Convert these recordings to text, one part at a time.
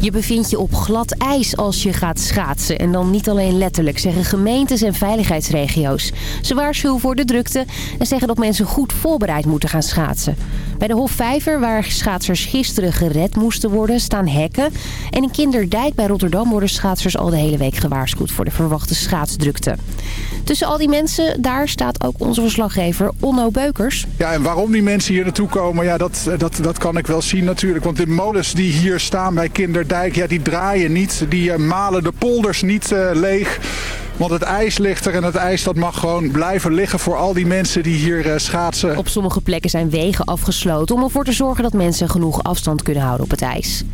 Je bevindt je op glad ijs als je gaat schaatsen. En dan niet alleen letterlijk, zeggen gemeentes en veiligheidsregio's. Ze waarschuwen voor de drukte en zeggen dat mensen goed voorbereid moeten gaan schaatsen. Bij de Hofvijver, waar schaatsers gisteren gered moesten worden, staan hekken. En in Kinderdijk bij Rotterdam worden schaatsers al de hele week gewaarschuwd voor de verwachte schaatsdrukte. Tussen al die mensen, daar staat ook onze verslaggever Onno Beukers. Ja, en waarom die mensen hier naartoe komen, ja, dat, dat, dat kan ik wel zien natuurlijk. Want de molens die hier staan bij Kinderdijk, ja, die draaien niet. Die eh, malen de polders niet uh, leeg. Want het ijs ligt er en het ijs dat mag gewoon blijven liggen voor al die mensen die hier uh, schaatsen. Op sommige plekken zijn wegen afgesloten om ervoor te zorgen dat mensen genoeg afstand kunnen houden op het ijs.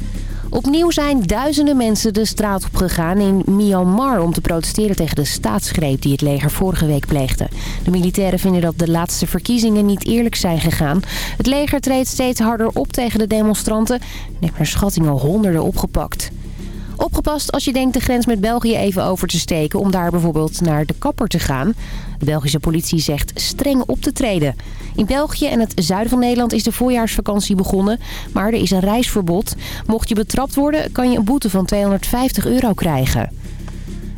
Opnieuw zijn duizenden mensen de straat op gegaan in Myanmar om te protesteren tegen de staatsgreep die het leger vorige week pleegde. De militairen vinden dat de laatste verkiezingen niet eerlijk zijn gegaan. Het leger treedt steeds harder op tegen de demonstranten en heeft naar schatting al honderden opgepakt. Opgepast als je denkt de grens met België even over te steken... om daar bijvoorbeeld naar de kapper te gaan. De Belgische politie zegt streng op te treden. In België en het zuiden van Nederland is de voorjaarsvakantie begonnen... maar er is een reisverbod. Mocht je betrapt worden, kan je een boete van 250 euro krijgen.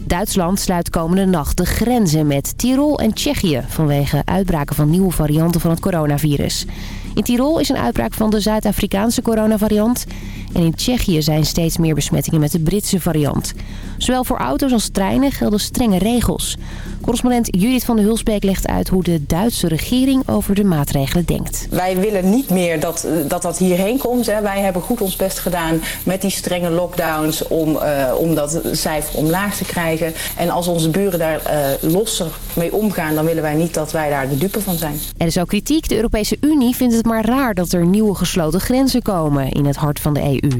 Duitsland sluit komende nacht de grenzen met Tirol en Tsjechië... vanwege uitbraken van nieuwe varianten van het coronavirus. In Tirol is een uitbraak van de Zuid-Afrikaanse coronavariant... En in Tsjechië zijn steeds meer besmettingen met de Britse variant. Zowel voor auto's als treinen gelden strenge regels. Correspondent Judith van der Hulsbeek legt uit hoe de Duitse regering over de maatregelen denkt. Wij willen niet meer dat dat, dat hierheen komt. Hè. Wij hebben goed ons best gedaan met die strenge lockdowns om, uh, om dat cijfer omlaag te krijgen. En als onze buren daar uh, losser mee omgaan, dan willen wij niet dat wij daar de dupe van zijn. Er is ook kritiek. De Europese Unie vindt het maar raar dat er nieuwe gesloten grenzen komen in het hart van de EU.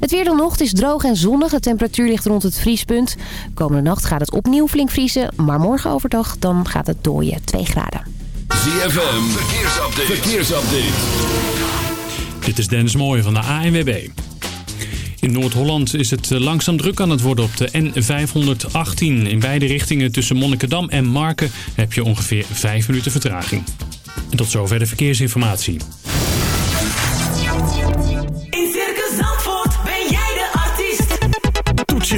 Het weer nog is droog en zonnig. De temperatuur ligt rond het vriespunt. Komende nacht gaat het opnieuw flink vriezen. Maar morgen overdag dan gaat het dooien 2 graden. ZFM, verkeersupdate. verkeersupdate. Dit is Dennis Mooij van de ANWB. In Noord-Holland is het langzaam druk aan het worden op de N518. In beide richtingen tussen Monnikendam en Marken heb je ongeveer 5 minuten vertraging. En tot zover de verkeersinformatie.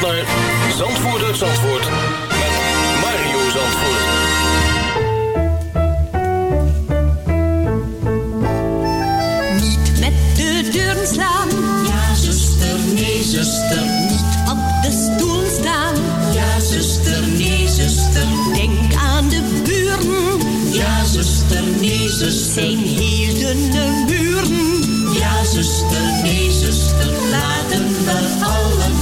naar Zandvoort uit Zandvoort met Mario Zandvoort. Niet met de deuren slaan. Ja, zuster, nee, zuster. Niet op de stoel staan. Ja, zuster, nee, zuster. Denk aan de buren. Ja, zuster, nee, zuster. Zijn hielden buren. Ja, zuster, nee, zuster. Laten we allemaal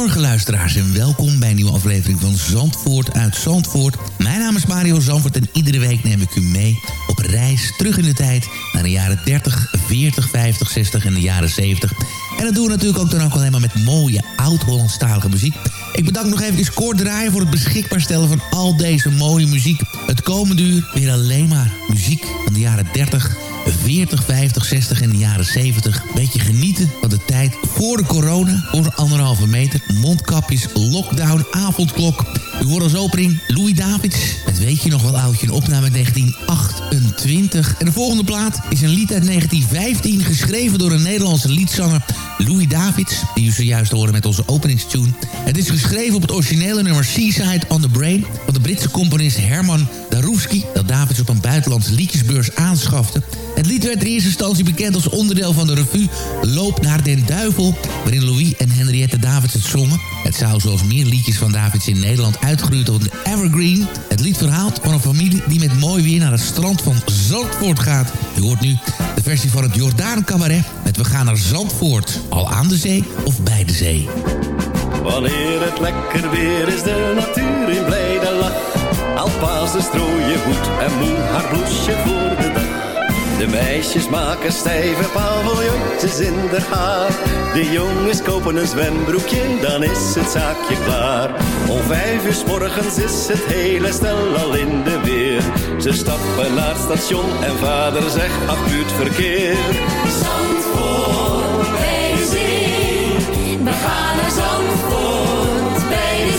goedemorgen luisteraars en welkom bij een nieuwe aflevering van Zandvoort uit Zandvoort. Mijn naam is Mario Zandvoort en iedere week neem ik u mee op reis terug in de tijd naar de jaren 30, 40, 50, 60 en de jaren 70. En dat doen we natuurlijk ook dan ook alleen maar met mooie oud-Hollandstalige muziek. Ik bedank nog even Koord Draaien voor het beschikbaar stellen van al deze mooie muziek. Het komende uur weer alleen maar muziek van de jaren 30, 40, 50, 60 en de jaren 70. Beetje genieten van de tijd voor de corona. Voor anderhalve meter. Mondkapjes, lockdown, avondklok. U hoort als opening Louis Davids. Het weet je nog wel oudje, een opname uit 1928. En de volgende plaat is een lied uit 1915... geschreven door een Nederlandse liedzanger Louis Davids... die u zojuist hoorde met onze openingstune. Het is geschreven op het originele nummer Seaside on the Brain... van de Britse componist Herman Daroufsky... dat Davids op een buitenlandse liedjesbeurs aanschafte... Het lied werd in eerste instantie bekend als onderdeel van de revue Loop naar den Duivel... waarin Louis en Henriette Davids het zongen. Het zou zoals meer liedjes van Davids in Nederland uitgroeien tot een evergreen. Het lied verhaalt van een familie die met mooi weer naar het strand van Zandvoort gaat. U hoort nu de versie van het Jordaan Cabaret met We gaan naar Zandvoort. Al aan de zee of bij de zee. Wanneer het lekker weer is, de natuur in blijde lach. Alpazen strooien goed en moe haar bloesje voor de dag. De meisjes maken stijve paviljoentjes in de haar. De jongens kopen een zwembroekje, dan is het zaakje klaar. Om vijf uur s morgens is het hele stel al in de weer. Ze stappen naar het station en vader zegt, ach het verkeer. Zandvoort bij de zee. We gaan naar Zandvoort bij de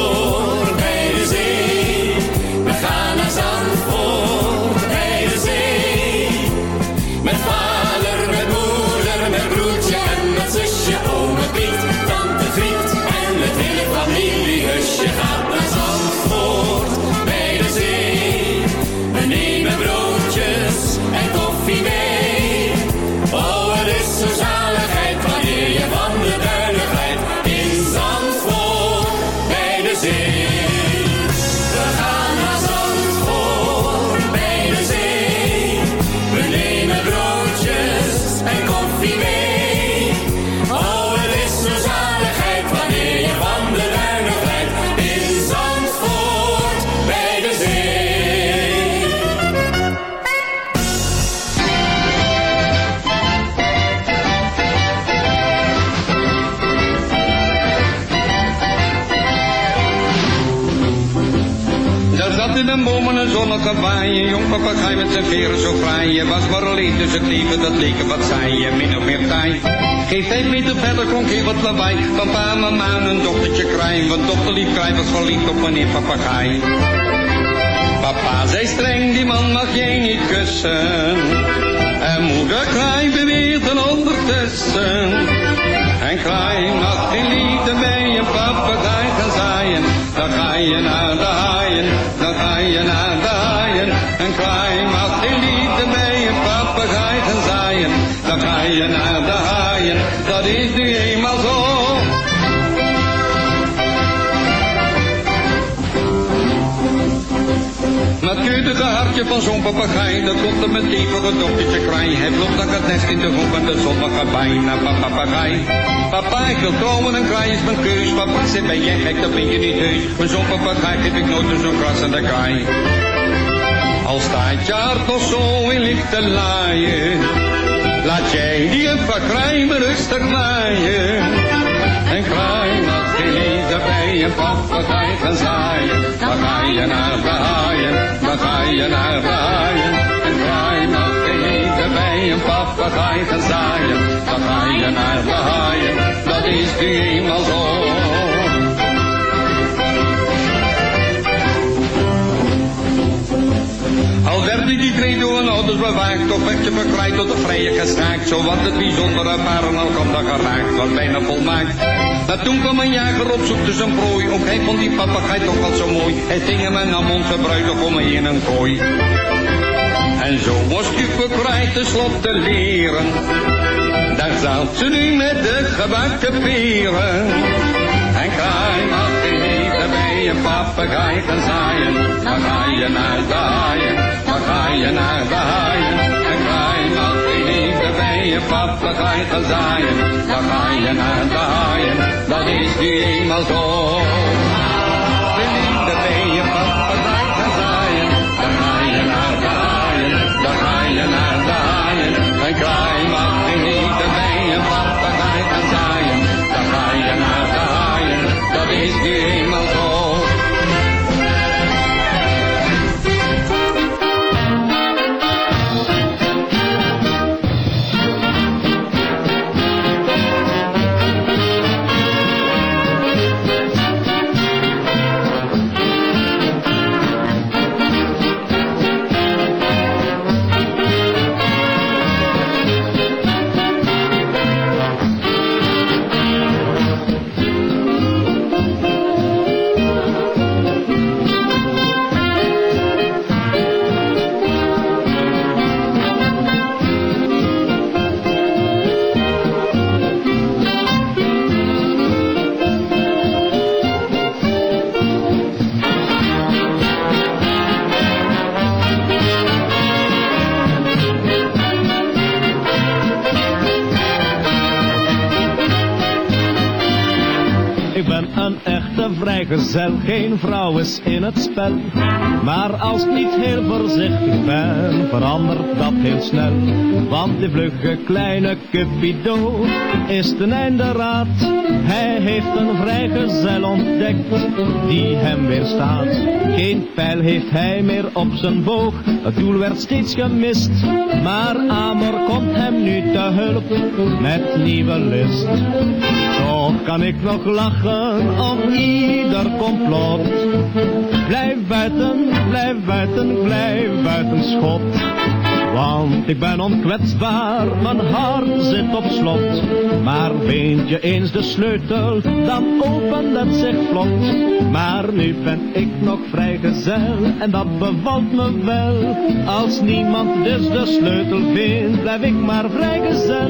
een jong papegaai met zijn veren zo fraai. Je was maar alleen, dus het leven dat leek wat saai, min of meer taai. Geen vijf meter verder klonk heel wat lawaai, van pa, mama en een dochtertje kraai. Want dochter lief kraai was verliefd op meneer papegaai. Papa zei streng, die man mag jij niet kussen. En moeder kraai beweert dan ondertussen. En kraai mag geen liefde bij een papegaai gaan zaaien. Dan ga je naar de haaien, dan ga je naar de haaien. En kraai mag geen liefde bij een papegaai gaan zaaien. Dan ga je naar de haaien, dat is nu eenmaal zo. het keurige hartje van zo'n papegaai, dat klopte met stevige dochtertje kraai. Hij vloog dan het nest in de hoek en de zonnige bijna papegaai. Papa, ik wil trouwen en kraai is mijn keus. Papa, zit ben jij gek, dat ben je niet heus. Maar zo'n papegaai geef ik nooit zo'n kras de kraai. Al staat je zo in lichte laaien, laat jij die kraai me rustig naaien. En kraai mag geen bij een papegaai gaan zaaien. Dan ga je naar de haaien, dan ga je naar de haaien. En kraai mag geen bij een papegaai gaan zaaien. Dan ga je naar de haaien, dat is nu eenmaal zo. Een ouders bewaakt, toch werd je verkrijgt tot de vrije gestaakt. Zo wat het bijzondere paren al kan dat geraakt, was bijna volmaakt. Maar toen kwam een jager op zoek zijn prooi, ook hij vond die papegaai toch wat zo mooi. Hij ging hem en nam onze bruidegom in een kooi. En zo was verkrijgt tenslotte leren. Daar zat ze nu met de gebakken peren. En kraai mag eten bij een papegaai gaan zaaien. Dan ga je naar de dan ga je naar de haaien. En kraai mag geen eten bij een papegaai gaan zaaien. Dan ga je naar de haaien, dat is nu eenmaal zo. Vrijgezel, geen vrouw is in het spel. Maar als ik niet heel voorzichtig ben, verandert dat heel snel. Want die vlugge kleine Cupido is ten einde raad. Hij heeft een vrijgezel ontdekt, die hem weerstaat. Geen pijl heeft hij meer op zijn boog, het doel werd steeds gemist. Maar Amor komt hem nu te hulp, met nieuwe list. Toch kan ik nog lachen om ieder complot. Blijf buiten, blijf buiten, blijf buiten schot. Want ik ben onkwetsbaar, mijn hart zit op slot. Maar vind je eens de sleutel, dan opent het zich vlot. Maar nu ben ik nog vrijgezel, en dat bevalt me wel. Als niemand dus de sleutel vindt, blijf ik maar vrijgezel.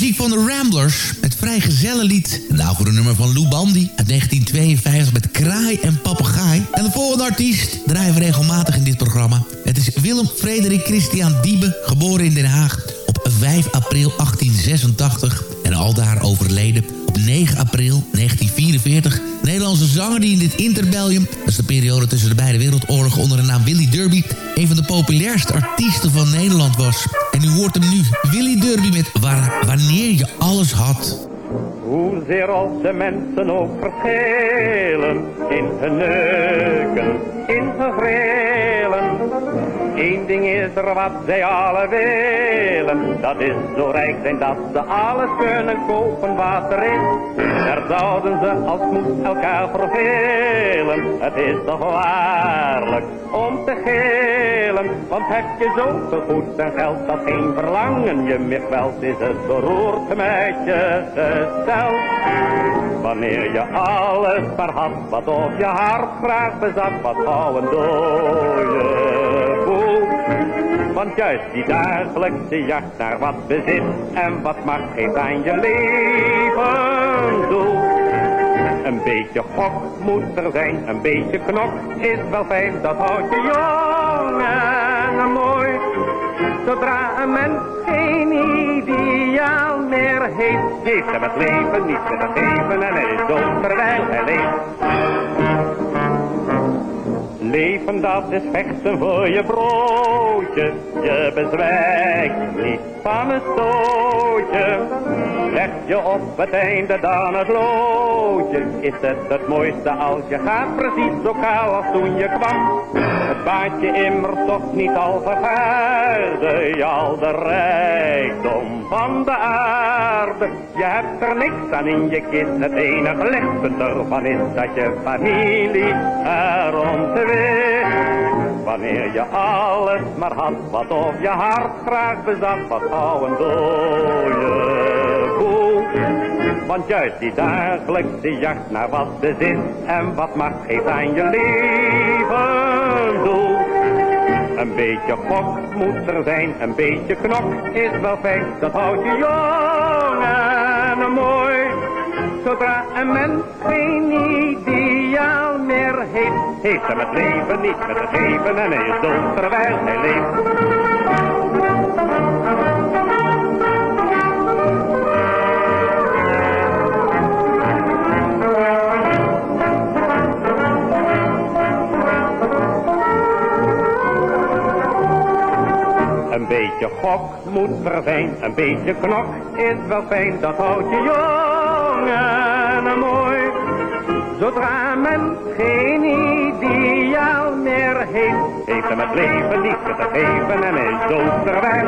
Muziek van de Ramblers, het vrijgezellenlied. Een nummer van Lou Bandy uit 1952 met Kraai en Papegaai. En de volgende artiest draaien we regelmatig in dit programma. Het is Willem Frederik Christian Diebe, geboren in Den Haag op 5 april 1886 en aldaar overleden 9 april 1944. Nederlandse zanger die in dit interbellum, dat is de periode tussen de beide wereldoorlogen onder de naam Willy Derby, een van de populairste artiesten van Nederland was. En u hoort hem nu, Willy Derby met Wanneer je alles had. Hoezeer als de mensen ook verschillen in hun neuken, in hun grillen. Eén ding is er wat zij alle willen, dat is zo rijk zijn dat ze alles kunnen kopen wat er is. Daar zouden ze als moed elkaar vervelen, het is toch waarlijk om te gillen. Want heb je zoveel goed en geld dat geen verlangen je meer kwelt, is het beroerd met je Wanneer je alles maar had, wat op je hart graag bezat, wat gauw een dode. Want juist die dagelijkse jacht naar wat bezit en wat macht geeft aan je leven doel. Een beetje gok moet er zijn, een beetje knok is wel fijn, dat houdt je jong en mooi. Zodra een mens geen ideaal meer heeft, heeft hem het leven niet te geven en hij is dood terwijl hij leeft. Leven dat is vechten voor je broodje, je bezwijkt niet van een stootje. Leg je op het einde dan het loodje, is het het mooiste als je gaat precies zo kaal als toen je kwam. Het baat je immers toch niet al vergaarde, je al de rijkdom van de aarde. Je hebt er niks aan in je kist, het enige lichtpunt ervan is dat je familie erom te wist. Wanneer je alles maar had, wat op je hart graag bezat, wat gauw een dode boel. Want juist die dagelijkse jacht naar wat bezit en wat macht geeft aan je leven doel. Een beetje gok moet er zijn, een beetje knok is wel fijn, dat houdt je jong en mooi. Zodra een mens geen ideaal meer heeft, heeft hem het leven niet meer te geven en hij is dood terwijl hij. Beetje gok moet er zijn, een beetje knok is wel fijn, dat houdt je jong en mooi. Zodra men geen ideaal meer heeft, heeft hem het leven niet te geven en is dood terwijl.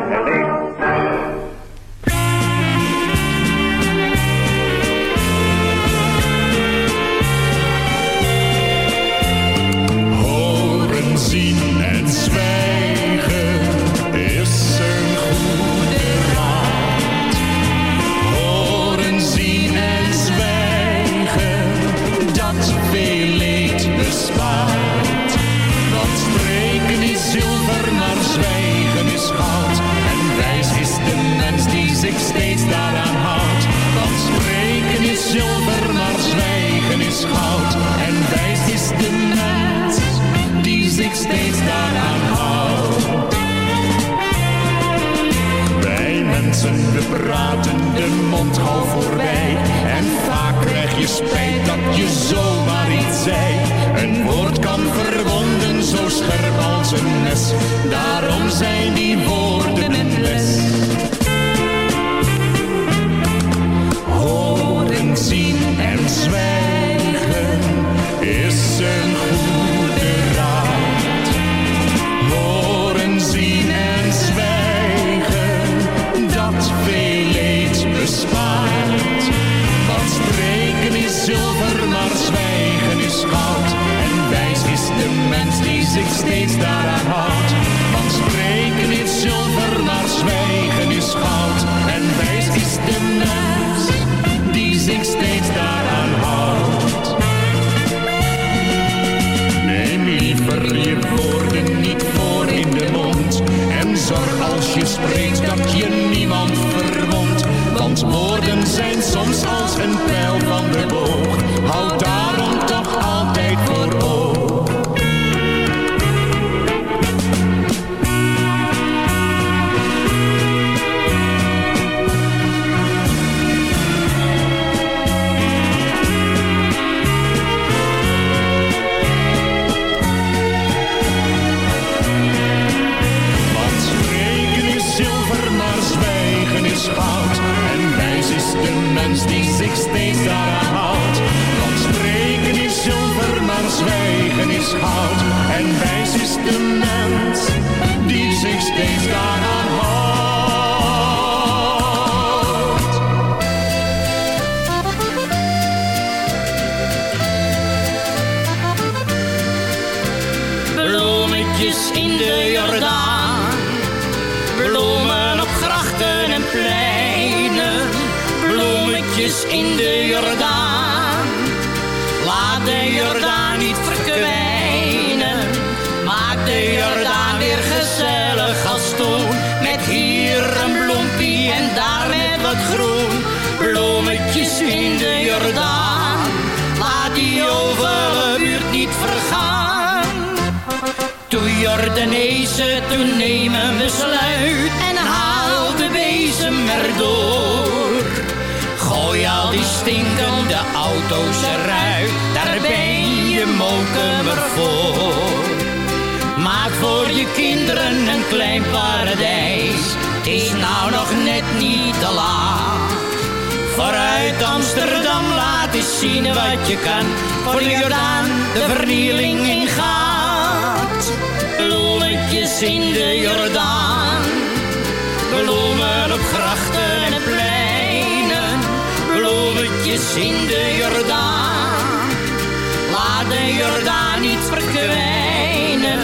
Jordaan niet verkwijnen.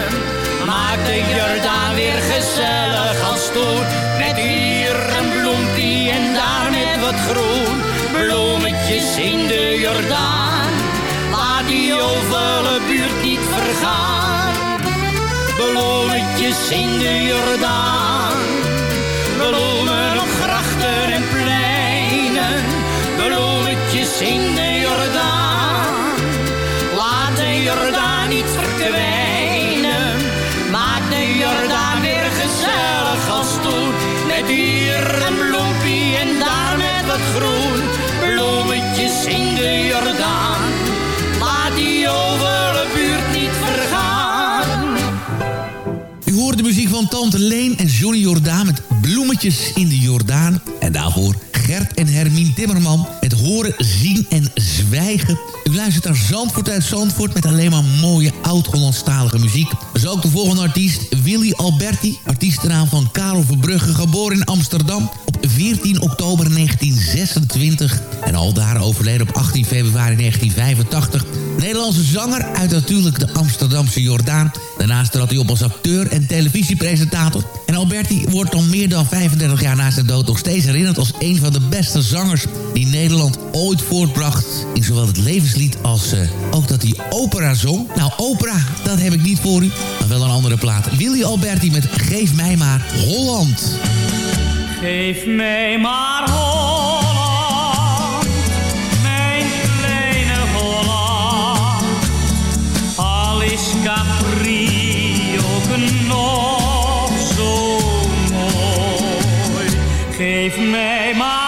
Maak de Jordaan weer gezellig als toen. Met hier een bloempie en daar met wat groen. Bloemetjes in de Jordaan. Laat die ovale buurt niet vergaan. Bloemetjes in de Jordaan. Leen en Johnny Jordaan met Bloemetjes in de Jordaan. En daarvoor Gert en Hermine Timmerman met Horen, Zien en Zwijgen. U luistert naar Zandvoort uit Zandvoort met alleen maar mooie oud-Hollandstalige muziek. Zo ook de volgende artiest, Willy Alberti. Artiestennaam van Karel Verbrugge, geboren in Amsterdam op 14 oktober 1926. En al daar overleden op 18 februari 1985. Nederlandse zanger uit natuurlijk de Amsterdamse Jordaan. Daarnaast trad hij op als acteur en televisiepresentator. En Alberti wordt al meer dan 35 jaar na zijn dood nog steeds herinnerd als een van de beste zangers die Nederland ooit voortbracht. In zowel het levenslied als eh, ook dat hij opera zong. Nou, opera, dat heb ik niet voor u, maar wel een andere plaat. Willy Alberti met Geef mij maar Holland. Geef mij maar Holland, Geef mij maar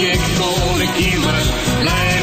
ik je de blijven.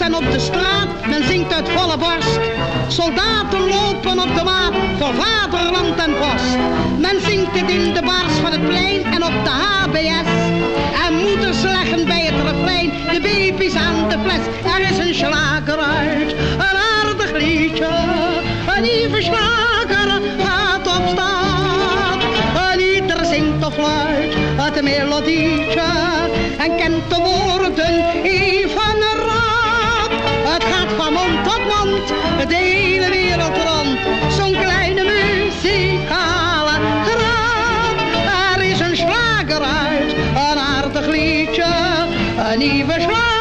En op de straat, men zingt uit volle borst. Soldaten lopen op de maat voor vaderland en post. Men zingt het in de bars van het plein en op de HBS. En moeders leggen bij het refrein de baby's aan de fles. Er is een slager uit, een aardig liedje. Een lieve slager gaat op stap. Een ieder zingt of luid het melodietje. En kent de woorden even de hele wereld rond. Zo'n kleine muzikale graad. Er is een slager uit, een aardig liedje. Een nieuwe slager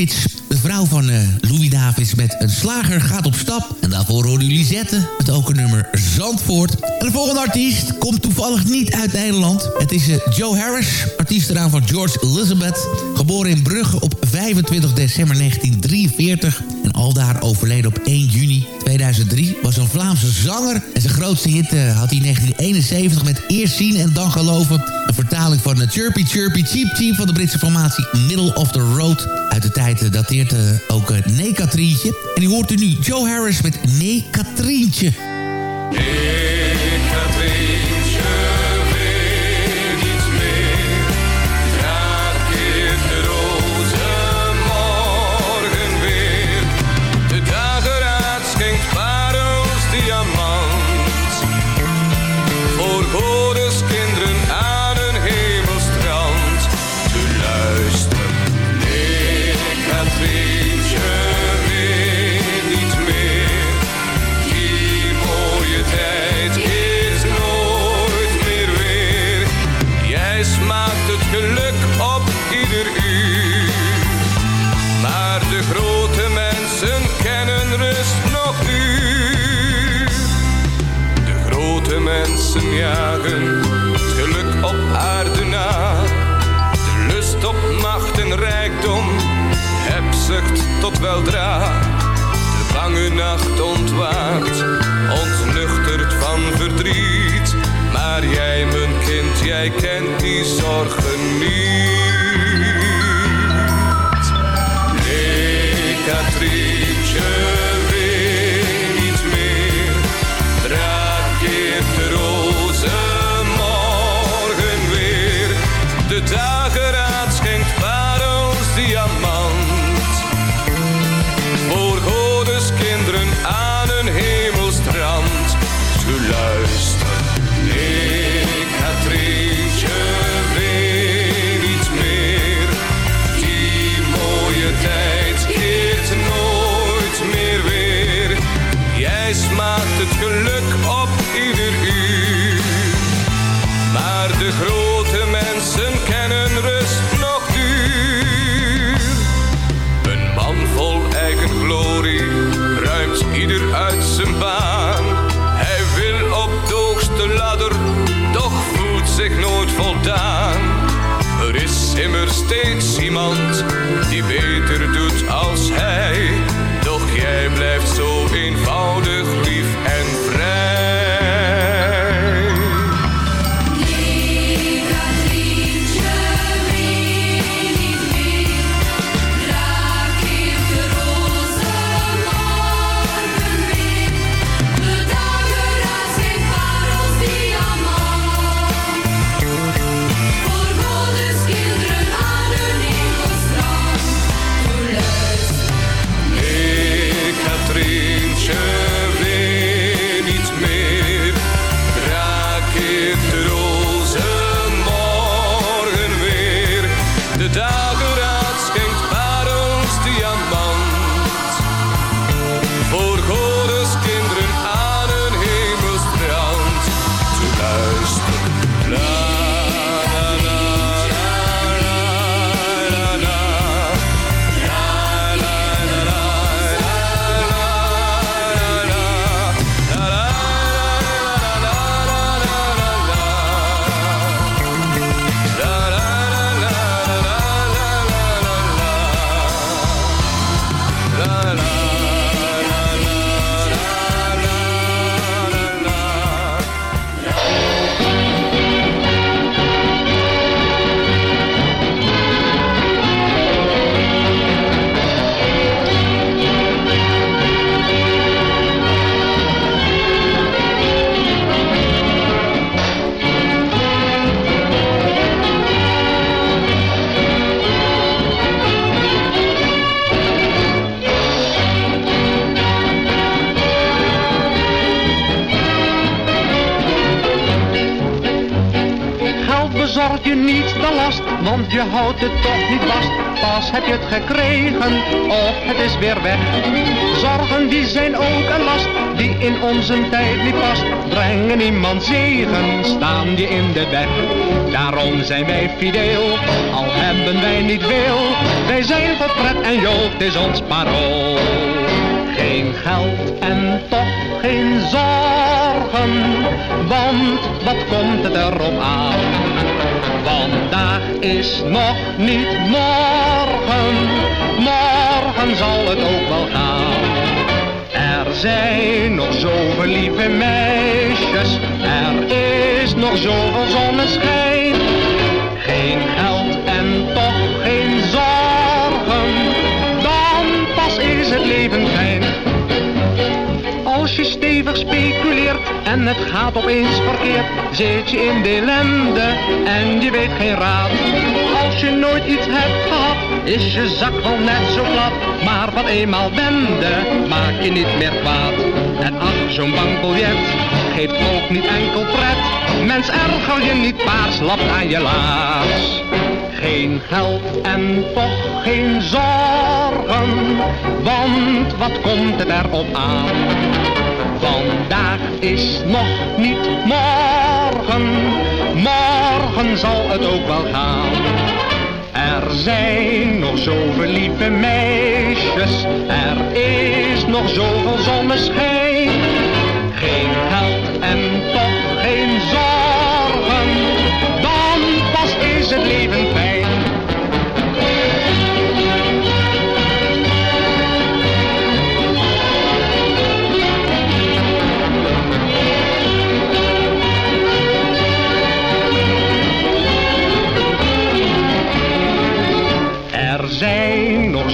De vrouw van eh, Louis Davids met een slager gaat op stap. En daarvoor hoorde u Lisette met ook een nummer Zandvoort. En de volgende artiest komt toevallig niet uit Nederland. Het is eh, Joe Harris, artiestenaam van George Elizabeth. Geboren in Brugge op 25 december 1943. En aldaar overleden op 1 juni 2003. Was een Vlaamse zanger. En zijn grootste hit eh, had hij in 1971 met Eerst zien en dan geloven. Een vertaling van de Chirpy Chirpy Cheap Cheap van de Britse formatie Middle of the Road. Uit de tijd eh, dateert eh, ook Nee Katrientje. En u hoort u nu Joe Harris met Nee Katrientje. Tot weldra. De bange nacht ontwaakt, ontnuchterd van verdriet. Maar jij, mijn kind, jij kent die zorgen niet. Nee, geluk op ieder uur. Maar de grote mensen kennen rust nog duur. Een man vol eigen glorie ruimt ieder uit zijn baan. Hij wil op de hoogste ladder, doch voelt zich nooit voldaan. Er is immers steeds iemand houdt het toch niet vast. Pas heb je het gekregen, of het is weer weg. Zorgen die zijn ook een last, die in onze tijd niet past. Brengen iemand zegen, staan je in de weg. Daarom zijn wij fideel, al hebben wij niet veel. Wij zijn voor pret en jood, is ons parool. Geen geld en toch geen want wat komt het erop aan? Vandaag is nog niet morgen, morgen zal het ook wel gaan. Er zijn nog zoveel lieve meisjes, er is nog zoveel zonneschijn. Geen geld en toch geen zorgen, dan pas is het leven fijn. Als je stevig speculeert en het gaat opeens verkeerd, zit je in de ellende en je weet geen raad. Als je nooit iets hebt gehad, is je zak wel net zo plat. Maar wat eenmaal wende, maak je niet meer kwaad. En ach, zo'n bankbiljet geeft ook niet enkel pret. Mens erger je niet paars, lapt aan je laars. Geen geld en toch geen zorgen, want wat komt het erop aan? Vandaag is nog niet morgen, morgen zal het ook wel gaan. Er zijn nog zoveel lieve meisjes, er is nog zoveel zonneschijn. Geen geld en toch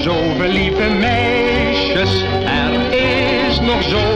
zoveel lieve meisjes, er is nog zoveel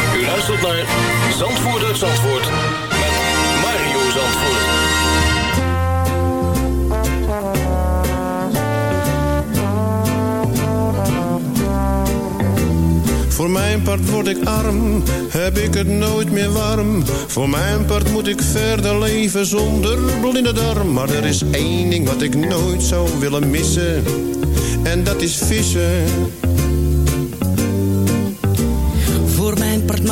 U luistert naar Zandvoort Zandvoort met Mario Zandvoort. Voor mijn part word ik arm, heb ik het nooit meer warm. Voor mijn part moet ik verder leven zonder blinde darm. Maar er is één ding wat ik nooit zou willen missen. En dat is vissen.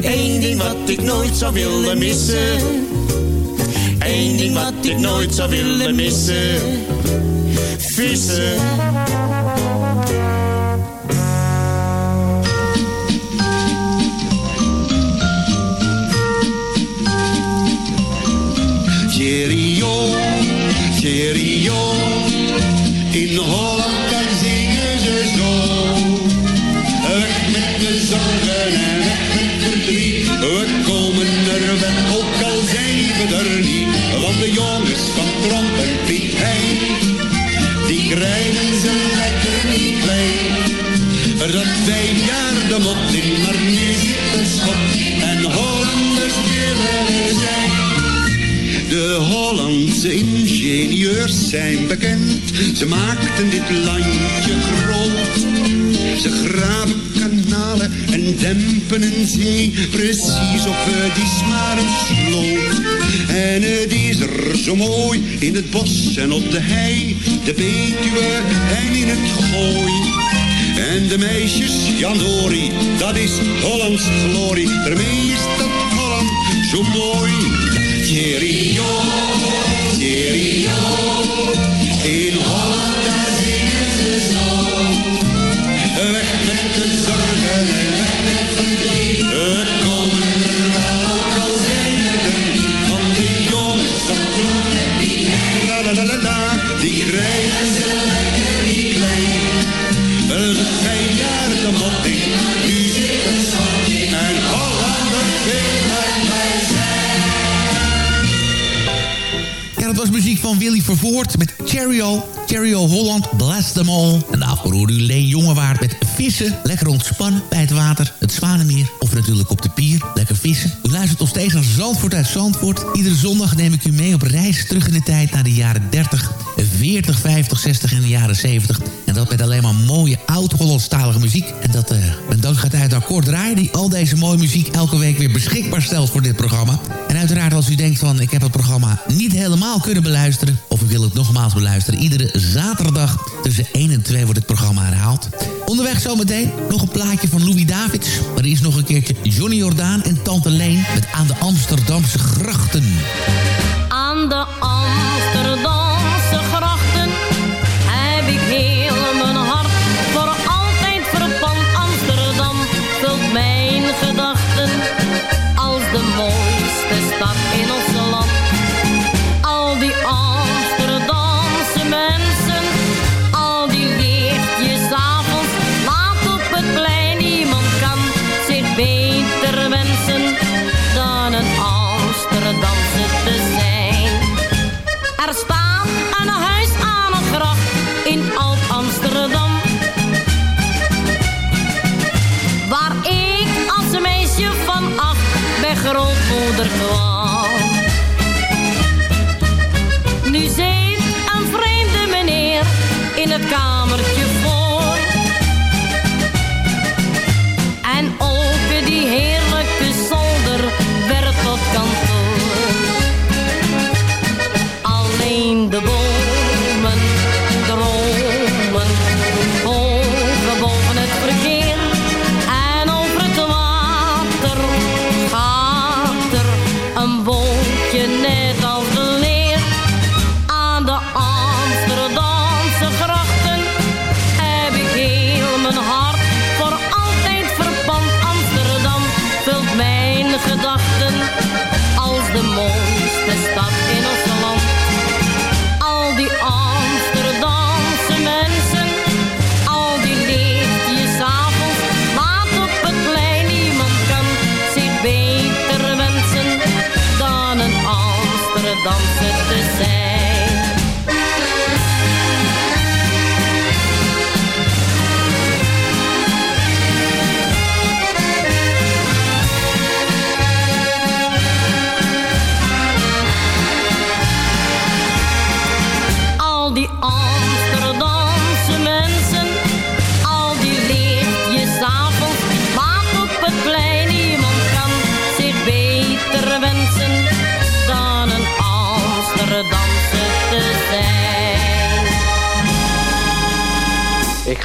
Eén ding wat ik nooit zou willen missen. Eén ding wat ik nooit zou willen missen. Vissen. Cheerio, cheerio, in Holland jaar de mot in, maar nu zit en Hollanders willen zijn. De Hollandse ingenieurs zijn bekend. Ze maakten dit landje groot. Ze graven kanalen en dempen een zee. Precies op eh, die smare sloot. En het is er zo mooi in het bos en op de hei. De Betuwe en in het gooi. En de meisjes, Jan Dori, dat is Hollands glorie. Daarmee is dat Holland zo mooi. Cheerio, cheerio, in Holland daar zingen ze zo. Weg met de zorgen en weg met verdriet, het komen er wel, ook al zijn er niet. Want de jongens van Groen en die la la la la la, die krijgen ze Met Cheerio. Cheerio Holland, bless them all. En daarvoor hoorde u Leen Jongewaard met vissen. Lekker ontspannen bij het water, het Zwanenmeer of natuurlijk op de pier. Lekker vissen. U luistert nog steeds naar Zandvoort uit Zandvoort. Iedere zondag neem ik u mee op reis terug in de tijd naar de jaren 30, 40, 50, 60 en de jaren 70. Dat met alleen maar mooie oud-Hollandstalige muziek. En dat uh, dank gaat uit akkoord draaien... die al deze mooie muziek elke week weer beschikbaar stelt voor dit programma. En uiteraard als u denkt van... ik heb het programma niet helemaal kunnen beluisteren... of u wil het nogmaals beluisteren... iedere zaterdag tussen 1 en 2 wordt het programma herhaald. Onderweg zometeen nog een plaatje van Louis Davids. Maar er is nog een keertje Johnny Jordaan en Tante Leen... met Aan de Amsterdamse Grachten. Aan de Amsterdamse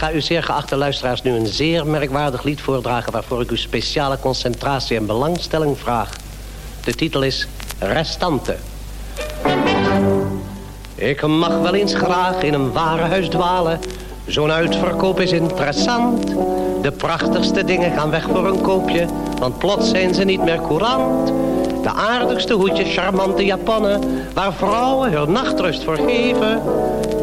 ga u zeer geachte luisteraars nu een zeer merkwaardig lied voordragen... waarvoor ik uw speciale concentratie en belangstelling vraag. De titel is Restante. Ik mag wel eens graag in een warenhuis dwalen. Zo'n uitverkoop is interessant. De prachtigste dingen gaan weg voor een koopje, want plots zijn ze niet meer courant. De aardigste hoedjes, charmante japannen, waar vrouwen hun nachtrust voor geven.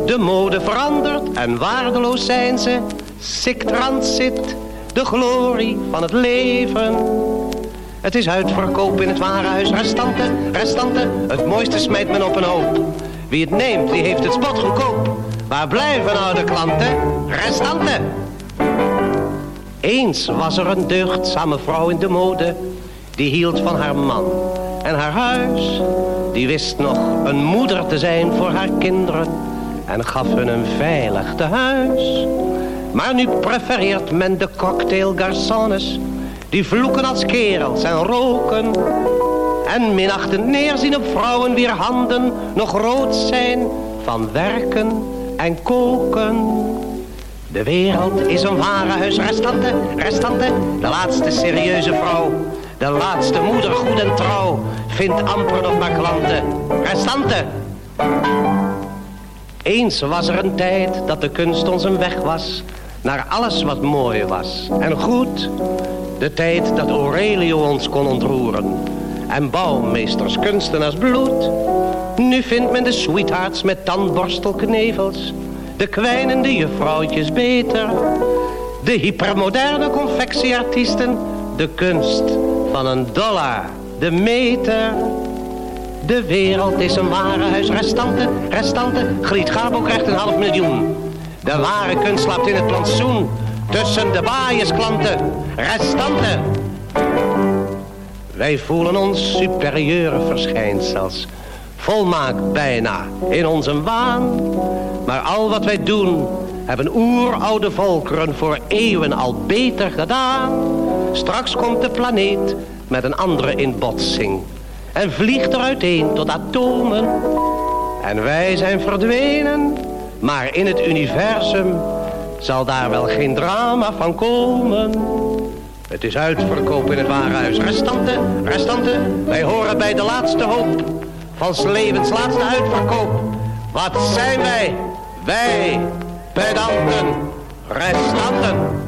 De mode verandert en waardeloos zijn ze. Sick transit, de glorie van het leven. Het is uitverkoop in het warenhuis. Restanten, restanten, het mooiste smijt men op een hoop. Wie het neemt, die heeft het spot goedkoop. Waar blijven nou de klanten? Restanten. Eens was er een deugdzame vrouw in de mode. Die hield van haar man en haar huis. Die wist nog een moeder te zijn voor haar kinderen. En gaf hun een veilig tehuis. Maar nu prefereert men de cocktail garçons. Die vloeken als kerels en roken. En minachtend neerzien op vrouwen wier handen nog rood zijn van werken en koken. De wereld is een warenhuis restante, restante, de laatste serieuze vrouw. De laatste moeder goed en trouw, vindt amper nog maar klanten. Restante. Eens was er een tijd dat de kunst ons een weg was naar alles wat mooi was en goed. De tijd dat Aurelio ons kon ontroeren en bouwmeesters kunstenaars bloed. Nu vindt men de sweethearts met tandborstelknevels, de kwijnende juffrouwtjes beter. De hypermoderne confectieartiesten, de kunst van een dollar, de meter. De wereld is een warenhuis, restanten, restanten. Griet Gabo krijgt een half miljoen. De ware kunst slaapt in het plantsoen, tussen de baaiersklanten, restanten. Wij voelen ons superieure verschijnsels. Volmaakt bijna in onze waan. Maar al wat wij doen, hebben oeroude volkeren voor eeuwen al beter gedaan. Straks komt de planeet met een andere in botsing. En vliegt er uiteen tot atomen. En wij zijn verdwenen. Maar in het universum zal daar wel geen drama van komen. Het is uitverkoop in het warenhuis. Restanten, restanten, wij horen bij de laatste hoop. Van levens laatste uitverkoop. Wat zijn wij? Wij, pedanten, restanten.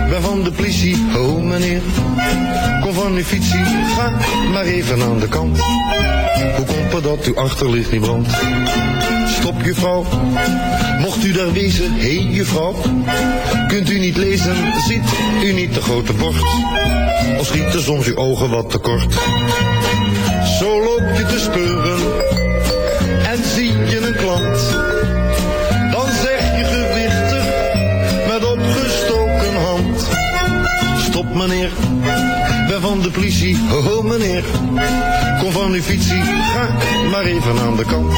ben van de politie, oh meneer. Kom van uw fietsie, ga maar even aan de kant. Hoe komt het dat uw achterlicht niet brandt? Stop juffrouw, mocht u daar wezen, hé hey, juffrouw. Kunt u niet lezen, ziet u niet de grote bord? Of schieten soms uw ogen wat te kort? Zo loop je te speuren meneer, ben van de politie, oh meneer. Kom van uw fietsie, ga maar even aan de kant.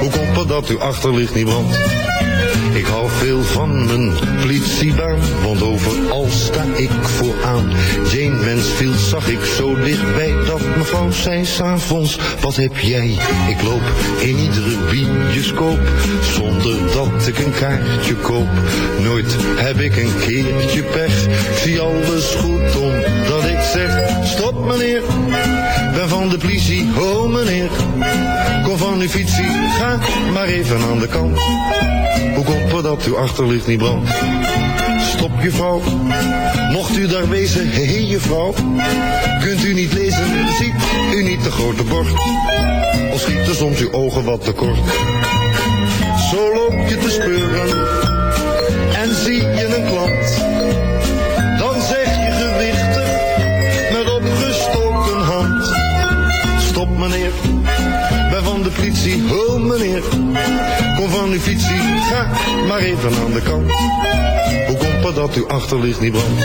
Hoe komt het dat uw achterlicht niet brandt? Ik hou veel van mijn politiebaan, want overal sta ik vooraan. Jane, Mansfield zag ik zo dichtbij dat mevrouw zei s'avonds, wat heb jij? Ik loop in iedere bioscoop, zonder dat ik een kaartje koop. Nooit heb ik een keertje pech, zie alles goed omdat ik zeg, stop meneer, ben van de politie, oh meneer. Kom van uw fietsie, ga maar even aan de kant. Hoe komt het dat uw achterlicht niet brandt? Stop juffrouw, mocht u daar wezen, hé hey, juffrouw. Kunt u niet lezen, ziet u niet de grote bord. Of schieten soms uw ogen wat te kort. Zo loop je te speuren politie, oh meneer. Kom van uw fietsie, ga maar even aan de kant. Hoe komt het dat uw achterlicht niet brandt?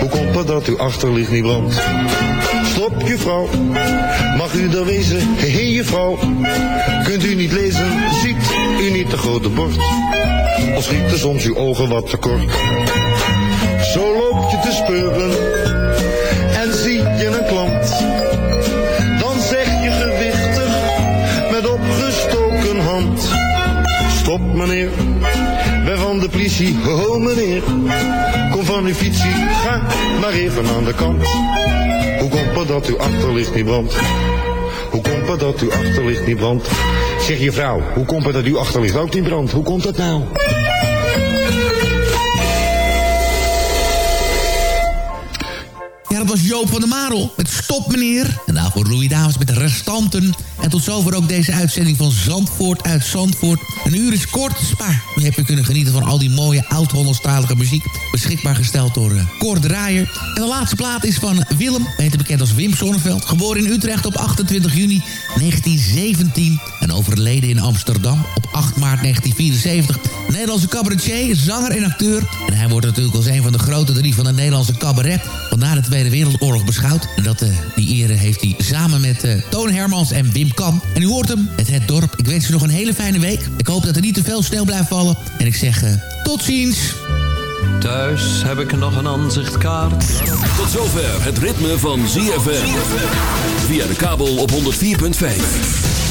Hoe komt het dat uw achterlicht niet brandt? Stop juffrouw, mag u er wezen? Hé hey, juffrouw, kunt u niet lezen? Ziet u niet de grote bord? Of schieten soms uw ogen wat te kort? Zo loop je te speuren en zie je een klant. Dan zeg je gewichtig met opgestoken hand. Stop meneer, van de politie, oh meneer. Kom van uw fietsie, ga maar even aan de kant. Hoe komt het dat uw achterlicht niet brandt? Hoe komt het dat uw achterlicht niet brandt? Zeg je vrouw, hoe komt het dat uw achterlicht ook niet brandt? Hoe komt dat nou? Ja, dat was Joop van der Marel met Stop meneer. En daarvoor Louis Dames met de restanten. En tot zover ook deze uitzending van Zandvoort uit Zandvoort. Een uur is kort, maar nu heb je kunnen genieten van al die mooie oud-Hollandstalige muziek. Beschikbaar gesteld door uh, Draaier. En de laatste plaat is van Willem, beter bekend als Wim Sonneveld. Geboren in Utrecht op 28 juni 1917. En overleden in Amsterdam op 8 maart 1974. Nederlandse cabaretier, zanger en acteur. En hij wordt natuurlijk als een van de grote drie van de Nederlandse cabaret... van na de Tweede Wereldoorlog beschouwd. En dat, uh, die ere heeft hij samen met uh, Toon Hermans en Wim Kam. En u hoort hem met Het Dorp. Ik wens u nog een hele fijne week. Ik hoop dat er niet te veel sneeuw blijft vallen. En ik zeg uh, tot ziens. Thuis heb ik nog een aanzichtkaart. Tot zover het ritme van ZFM. Via de kabel op 104.5.